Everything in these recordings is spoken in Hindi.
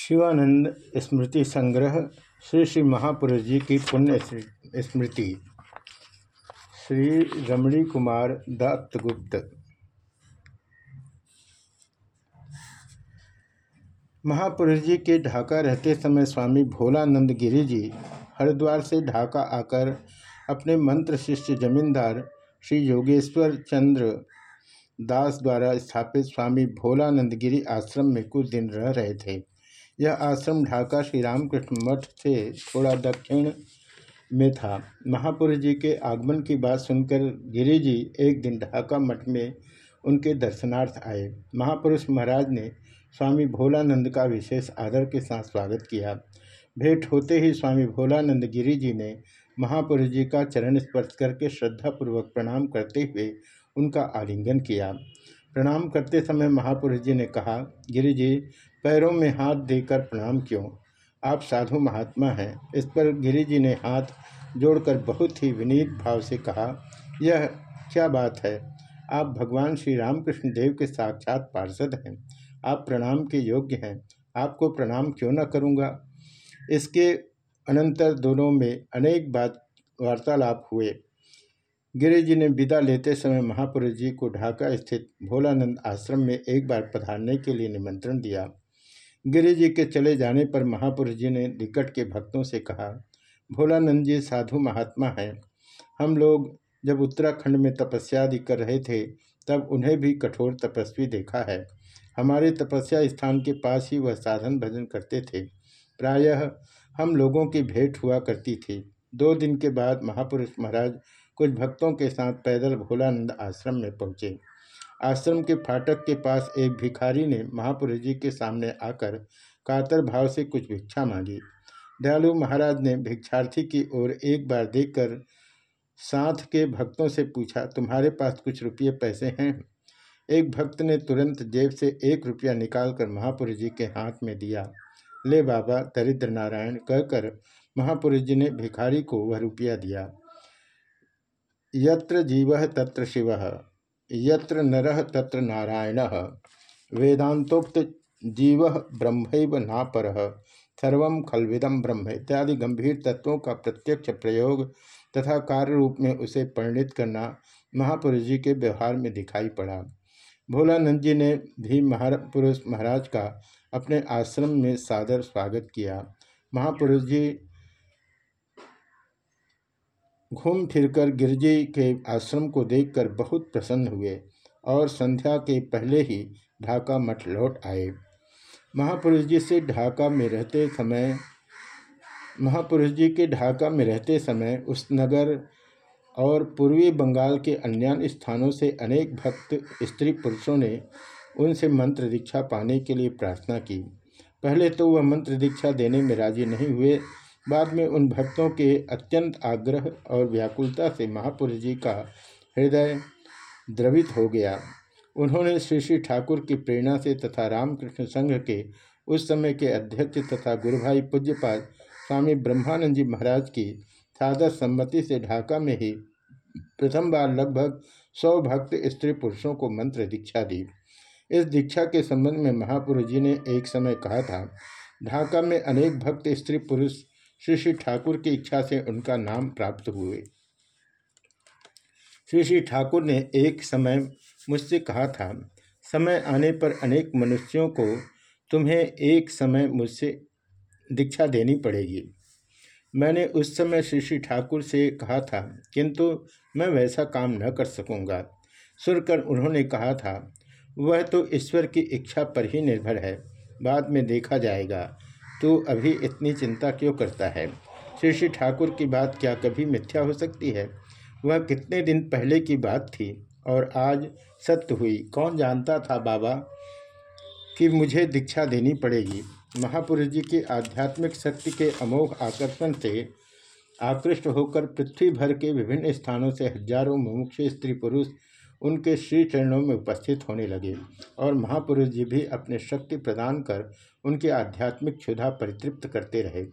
शिवानंद स्मृति संग्रह, श्री श्री महापुरुष जी की पुण्य स्मृति। श्री रमणी कुमार दत्तगुप्त। महापुरुष जी के ढाका रहते समय स्वामी भोलानंद गिरी जी हरिद्वार से ढाका आकर अपने मंत्र शिष्य जमींदार श्री योगेश्वर चंद्र दास द्वारा स्थापित स्वामी भोलानंद गिरी आश्रम में कुछ दिन रह रहे थे। यह आश्रम ढाका श्री रामकृष्ण मठ से थोड़ा दक्षिण में था। महापुरुष जी के आगमन की बात सुनकर गिरी जी एक दिन ढाका मठ में उनके दर्शनार्थ आए। महापुरुष महाराज ने स्वामी भोलानंद का विशेष आदर के साथ स्वागत किया। भेंट होते ही स्वामी भोलानंद गिरी जी ने महापुरुष जी का चरण स्पर्श करके श्रद्धापूर्वक प्रणाम करते हुए उनका आलिंगन किया। प्रणाम करते समय महापुरुष जी ने कहा गिरी जी पैरों में हाथ देकर प्रणाम क्यों? आप साधु महात्मा हैं। इस पर गिरी जी ने हाथ जोड़कर बहुत ही विनीत भाव से कहा, यह क्या बात है? आप भगवान श्री रामकृष्ण देव के साक्षात पार्षद हैं। आप प्रणाम के योग्य हैं। आपको प्रणाम क्यों न करूँगा? इसके अनंतर दोनों में अनेक बात वार्तालाप हुए। गिरिजी ने विदा लेते समय महापुरुष जी को ढाका स्थित भोलानंद आश्रम में एक बार पधारने के लिए निमंत्रण दिया। गिरी जी के चले जाने पर महापुरुष जी ने निकट के भक्तों से कहा, भोलानंद जी, साधु महात्मा हैं। हम लोग जब उत्तराखंड में तपस्या आदि कर रहे थे, तब उन्हें भी कठोर तपस्वी देखा है। हमारे तपस्या स्थान के पास ही वह साधन भजन करते थे। प्रायः हम लोगों की भेंट हुआ करती थी। दो दिन के बाद महापुरुष महाराज कुछ भक्तों के साथ पैदल भोलानंद आश्रम में पहुँचे। आश्रम के फाटक के पास एक भिखारी ने महापुरुष जी के सामने आकर कातर भाव से कुछ भिक्षा मांगी। दयालु महाराज ने भिक्षार्थी की ओर एक बार देखकर साथ के भक्तों से पूछा, तुम्हारे पास कुछ रुपये पैसे हैं? एक भक्त ने तुरंत जेब से एक रुपया निकालकर महापुरुष जी के हाथ में दिया। ले बाबा, दरिद्र नारायण, कहकर महापुरुष जी ने भिखारी को वह रुपया दिया। यत्र जीव तत्र शिव। यत्र नर तत्र नारायण। वेदांतोक्त जीव ब्रह्म नापर। सर्व खलविदम ब्रह्म। इत्यादि गंभीर तत्वों का प्रत्यक्ष प्रयोग तथा कार्य रूप में उसे परिणित करना महापुरुष जी के व्यवहार में दिखाई पड़ा। भोलानंद जी ने भी महापुरुष महाराज का अपने आश्रम में सादर स्वागत किया। महापुरुष जी घूम फिरकर गिरजी के आश्रम को देखकर बहुत प्रसन्न हुए और संध्या के पहले ही ढाका मठ लौट आए। महापुरुष जी से ढाका में रहते समय, महापुरुष जी के ढाका में रहते समय उस नगर और पूर्वी बंगाल के अन्य स्थानों से अनेक भक्त, स्त्री पुरुषों ने उनसे मंत्र दीक्षा पाने के लिए प्रार्थना की। पहले तो वह मंत्र दीक्षा देने में राज़ी नहीं हुए बाद में उन भक्तों के अत्यंत आग्रह और व्याकुलता से महापुरुष जी का हृदय द्रवित हो गया। उन्होंने श्री श्री ठाकुर की प्रेरणा से तथा रामकृष्ण संघ के उस समय के अध्यक्ष तथा गुरुभाई पूज्यपाद स्वामी ब्रह्मानंद जी महाराज की सादर सम्मति से ढाका में ही प्रथम बार लगभग सौ भक्त स्त्री पुरुषों को मंत्र दीक्षा दी। इस दीक्षा के संबंध में महापुरुष जी ने एक समय कहा था, ढाका में अनेक भक्त स्त्री पुरुष श्री श्री ठाकुर की इच्छा से उनका नाम प्राप्त हुए। श्री श्री ठाकुर ने एक समय मुझसे कहा था, समय आने पर अनेक मनुष्यों को तुम्हें एक समय मुझसे दीक्षा देनी पड़ेगी। मैंने उस समय श्री श्री ठाकुर से कहा था, किंतु मैं वैसा काम न कर सकूँगा। सुनकर उन्होंने कहा था, वह तो ईश्वर की इच्छा पर ही निर्भर है, बाद में देखा जाएगा। तो अभी इतनी चिंता क्यों करता है? श्री श्री ठाकुर की बात क्या कभी मिथ्या हो सकती है? वह कितने दिन पहले की बात थी और आज सत्य हुई। कौन जानता था बाबा कि मुझे दीक्षा देनी पड़ेगी? महापुरुष जी की आध्यात्मिक शक्ति के अमोघ आकर्षण से आकृष्ट होकर पृथ्वी भर के विभिन्न स्थानों से हज़ारों मुमुक्ष स्त्री पुरुष उनके श्री चरणों में उपस्थित होने लगे और महापुरुष जी भी अपने शक्ति प्रदान कर उनकी आध्यात्मिक क्षुधा परितृप्त करते रहे।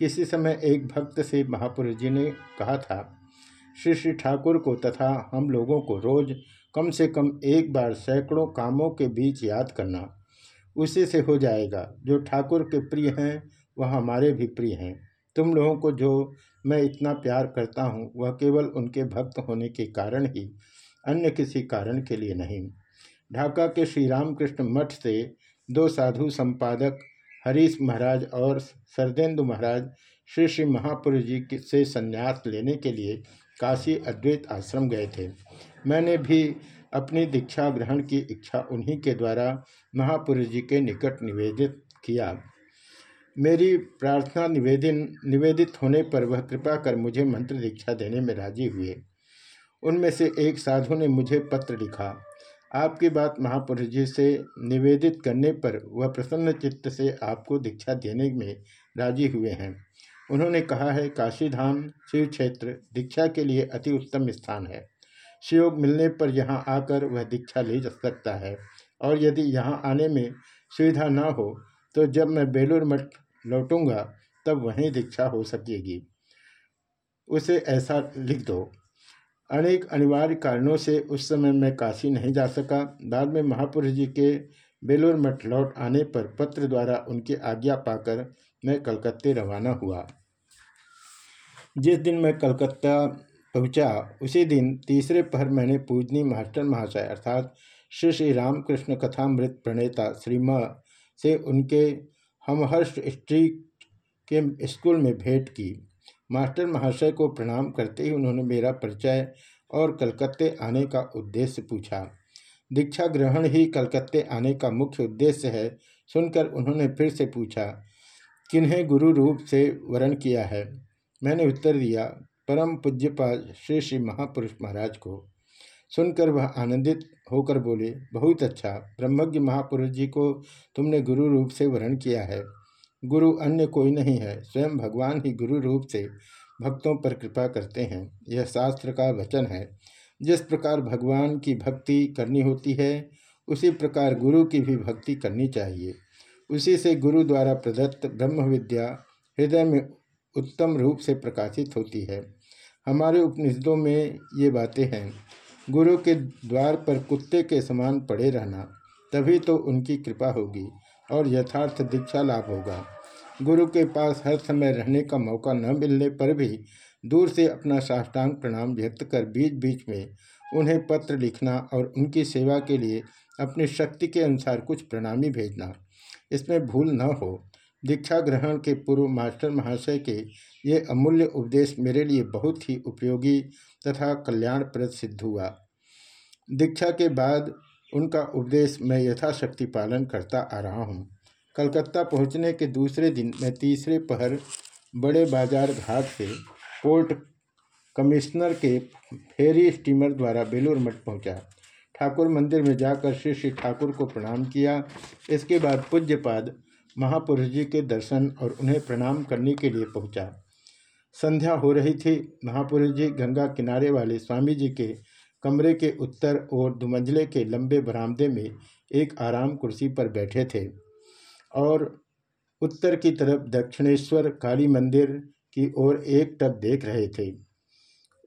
किसी समय एक भक्त से महापुरुष जी ने कहा था, श्री श्री ठाकुर को तथा हम लोगों को रोज कम से कम एक बार सैकड़ों कामों के बीच याद करना, उसी से हो जाएगा। जो ठाकुर के प्रिय हैं, वह हमारे भी प्रिय हैं। तुम लोगों को जो मैं इतना प्यार करता हूँ, वह केवल उनके भक्त होने के कारण ही अन्य किसी कारण के लिए नहीं। ढाका के श्री रामकृष्ण मठ से दो साधु संपादक हरीश महाराज और सरदेंदु महाराज श्री श्री महापुरुष जी से संन्यास लेने के लिए काशी अद्वैत आश्रम गए थे। मैंने भी अपनी दीक्षा ग्रहण की इच्छा उन्हीं के द्वारा महापुरुष जी के निकट निवेदित किया। मेरी प्रार्थना निवेदन निवेदित होने पर वह कृपा कर मुझे मंत्र दीक्षा देने में राज़ी हुए। उनमें से एक साधु ने मुझे पत्र लिखा। आपकी बात महापुरुष जी से निवेदित करने पर वह प्रसन्न चित्त से आपको दीक्षा देने में राज़ी हुए हैं। उन्होंने कहा है काशी धाम शिव क्षेत्र दीक्षा के लिए अति उत्तम स्थान है। शिवयोग मिलने पर यहाँ आकर वह दीक्षा ले जा सकता है। और यदि यहाँ आने में सुविधा न हो तो जब मैं बेलूर मठ लौटूँगा, तब वहीं दीक्षा हो सकेगी। उसे ऐसा लिख दो। अनेक अनिवार्य कारणों से उस समय मैं काशी नहीं जा सका। बाद में महापुरुष जी के बेलूर मठ लौट आने पर पत्र द्वारा उनकी आज्ञा पाकर मैं कलकत्ते रवाना हुआ। जिस दिन मैं कलकत्ता पहुँचा, उसी दिन तीसरे पहर मैंने पूजनी मास्टर महाशय अर्थात श्री श्री रामकृष्ण कथामृत प्रणेता श्री से उनके हमहर्ष स्ट्रीट के स्कूल में भेंट की। मास्टर महाशय को प्रणाम करते ही उन्होंने मेरा परिचय और कलकत्ते आने का उद्देश्य पूछा। दीक्षा ग्रहण ही कलकत्ते आने का मुख्य उद्देश्य है, सुनकर उन्होंने फिर से पूछा, किन्हें गुरु रूप से वर्ण किया है? मैंने उत्तर दिया, परम पूज्यपाद श्री श्री महापुरुष महाराज को। सुनकर वह आनंदित होकर बोले, बहुत अच्छा ब्रह्मज्ञ महापुरुष जी को तुमने गुरु रूप से वर्ण किया है। गुरु अन्य कोई नहीं है, स्वयं भगवान ही गुरु रूप से भक्तों पर कृपा करते हैं। यह शास्त्र का वचन है। जिस प्रकार भगवान की भक्ति करनी होती है, उसी प्रकार गुरु की भी भक्ति करनी चाहिए। उसी से गुरु द्वारा प्रदत्त ब्रह्म विद्या हृदय में उत्तम रूप से प्रकाशित होती है। हमारे उपनिषदों में ये बातें हैं, गुरु के द्वार पर कुत्ते के समान पड़े रहना, तभी तो उनकी कृपा होगी। और यथार्थ दीक्षा लाभ होगा। गुरु के पास हर समय रहने का मौका न मिलने पर भी दूर से अपना साष्टांग प्रणाम व्यक्त कर बीच बीच में उन्हें पत्र लिखना और उनकी सेवा के लिए अपनी शक्ति के अनुसार कुछ प्रणामी भेजना, इसमें भूल न हो। दीक्षा ग्रहण के पूर्व मास्टर महाशय के ये अमूल्य उपदेश मेरे लिए बहुत ही उपयोगी तथा कल्याणप्रद सिद्ध हुआ। दीक्षा के बाद उनका उपदेश मैं यथाशक्ति पालन करता आ रहा हूँ। कलकत्ता पहुँचने के दूसरे दिन मैं तीसरे पहर बड़े बाज़ार घाट से पोर्ट कमिश्नर के फेरी स्टीमर द्वारा बेलूर मठ पहुँचा। ठाकुर मंदिर में जाकर श्री श्री ठाकुर को प्रणाम किया। इसके बाद पूज्यपाद महापुरुष जी के दर्शन और उन्हें प्रणाम करने के लिए पहुँचा। संध्या हो रही थी। महापुरुष जी गंगा किनारे वाले स्वामी जी के कमरे के उत्तर और दुमंजले के लंबे बरामदे में एक आराम कुर्सी पर बैठे थे और उत्तर की तरफ़ दक्षिणेश्वर काली मंदिर की ओर एक टप देख रहे थे।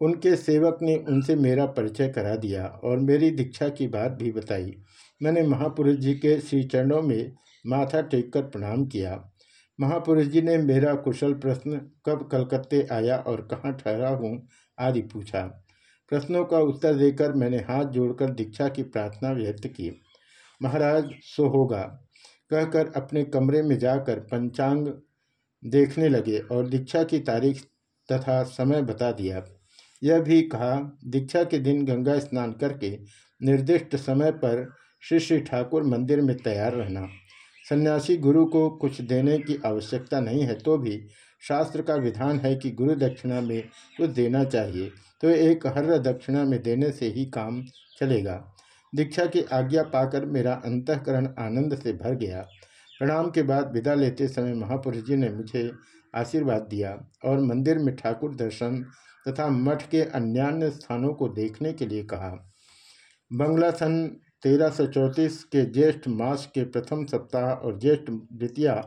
उनके सेवक ने उनसे मेरा परिचय करा दिया और मेरी दीक्षा की बात भी बताई। मैंने महापुरुष जी के श्री चरणों में माथा टेक कर प्रणाम किया। महापुरुष जी ने मेरा कुशल प्रश्न कब कलकत्ते आया और कहाँ ठहरा हूँ आदि पूछा। प्रश्नों का उत्तर देकर मैंने हाथ जोड़कर दीक्षा की प्रार्थना व्यक्त की। महाराज, सो होगा। कहकर अपने कमरे में जाकर पंचांग देखने लगे और दीक्षा की तारीख तथा समय बता दिया। यह भी कहा, दीक्षा के दिन गंगा स्नान करके निर्दिष्ट समय पर श्री श्री ठाकुर मंदिर में तैयार रहना। सन्यासी गुरु को कुछ देने की आवश्यकता नहीं है तो भी शास्त्र का विधान है कि गुरु दक्षिणा में कुछ देना चाहिए। तो एक हर्र दक्षिणा में देने से ही काम चलेगा। दीक्षा की आज्ञा पाकर मेरा अंतकरण आनंद से भर गया। प्रणाम के बाद विदा लेते समय महापुरुष जी ने मुझे आशीर्वाद दिया और मंदिर में ठाकुर दर्शन तथा मठ के अन्यान्य स्थानों को देखने के लिए कहा। बंगला सन तेरह के ज्येष्ठ मास के प्रथम सप्ताह और ज्येष्ठ द्वितीय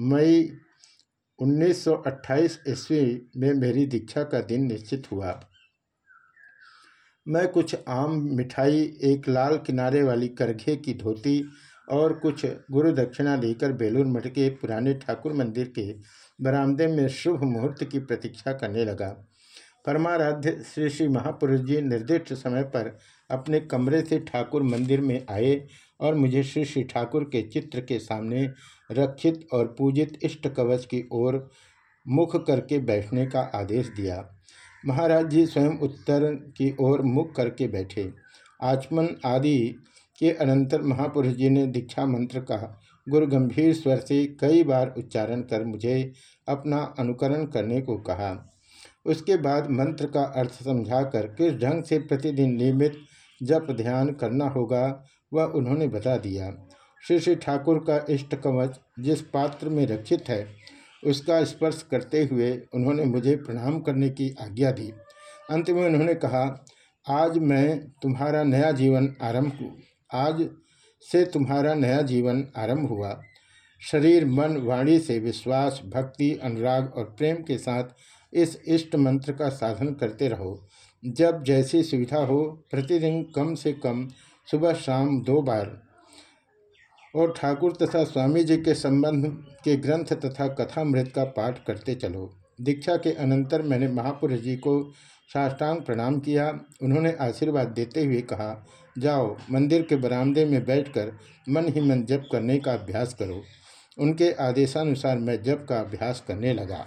मई 1928 ईस्वी में मेरी दीक्षा का दिन निश्चित हुआ। मैं कुछ आम मिठाई, एक लाल किनारे वाली करघे की धोती और कुछ गुरु दक्षिणा लेकर बेलूर मठ के पुराने ठाकुर मंदिर के बरामदे में शुभ मुहूर्त की प्रतीक्षा करने लगा। परमाराध्य श्री श्री महापुरुष जी निर्दिष्ट समय पर अपने कमरे से ठाकुर मंदिर में आए और मुझे श्री श्री ठाकुर के चित्र के सामने रक्षित और पूजित इष्ट कवच की ओर मुख करके बैठने का आदेश दिया। महाराज जी स्वयं उत्तर की ओर मुख करके बैठे। आचमन आदि के अनंतर महापुरुष जी ने दीक्षा मंत्र का गुरु गंभीर स्वर से कई बार उच्चारण कर मुझे अपना अनुकरण करने को कहा। उसके बाद मंत्र का अर्थ समझाकर किस ढंग से प्रतिदिन नियमित जप ध्यान करना होगा, वह उन्होंने बता दिया। श्री श्री ठाकुर का इष्ट कवच जिस पात्र में रक्षित है उसका स्पर्श करते हुए उन्होंने मुझे प्रणाम करने की आज्ञा दी। अंत में उन्होंने कहा, आज मैं तुम्हारा नया जीवन आरंभ आज से तुम्हारा नया जीवन आरंभ हुआ। शरीर, मन, वाणी से विश्वास, भक्ति, अनुराग और प्रेम के साथ इस इष्ट मंत्र का साधन करते रहो। जब जैसी सुविधा हो, प्रतिदिन कम से कम सुबह शाम दो बार और ठाकुर तथा स्वामी जी के संबंध के ग्रंथ तथा कथामृत का पाठ करते चलो। दीक्षा के अनंतर मैंने महापुरुष जी को साष्टांग प्रणाम किया। उन्होंने आशीर्वाद देते हुए कहा, जाओ, मंदिर के बरामदे में बैठकर मन ही मन जप करने का अभ्यास करो। उनके आदेशानुसार मैं जप का अभ्यास करने लगा।